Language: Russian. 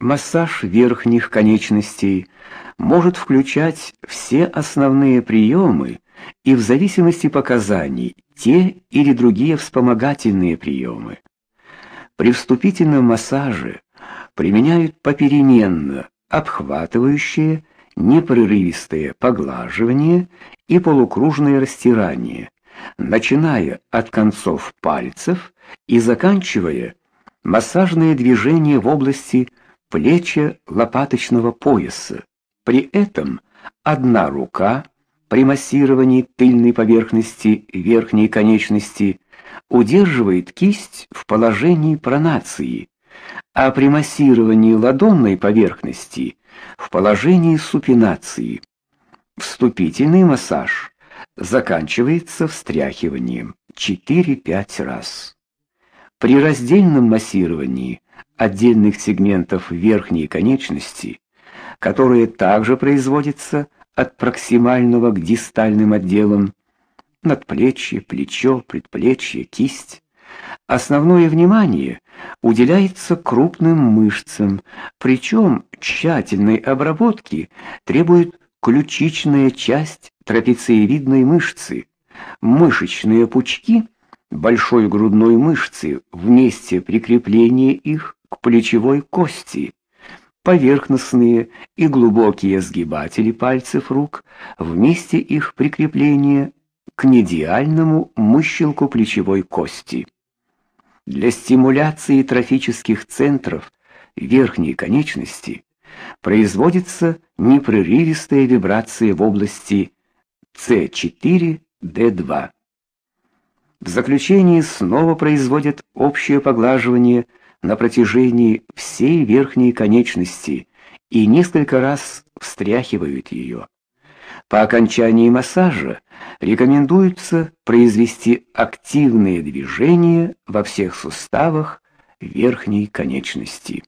Массаж верхних конечностей может включать все основные приемы и в зависимости показаний те или другие вспомогательные приемы. При вступительном массаже применяют попеременно обхватывающее, непрерывистое поглаживание и полукружное растирание, начиная от концов пальцев и заканчивая массажные движения в области плеча лопаточного пояса. При этом одна рука при массировании тыльной поверхности верхней конечности удерживает кисть в положении пронации, а при массировании ладонной поверхности в положении супинации. Вступительный массаж заканчивается встряхиванием 4-5 раз. При раздельном массировании отдельных сегментов верхней конечности, которое также производится от проксимального к дистальным отделам, надплечье, плечо, предплечье, кисть, основное внимание уделяется крупным мышцам, причем тщательной обработки требует ключичная часть трапециевидной мышцы, мышечные пучки большой грудной мышцы в месте прикрепления их к плечевой кости, поверхностные и глубокие сгибатели пальцев рук в месте их прикрепления к медиальному мыщелку плечевой кости. Для стимуляции трофических центров верхней конечности производится непрерывистая вибрация в области С4-Д2. В заключении снова производят общее поглаживание на протяжении всей верхней конечности и несколько раз встряхивают ее. По окончании массажа рекомендуется произвести активные движения во всех суставах верхней конечности.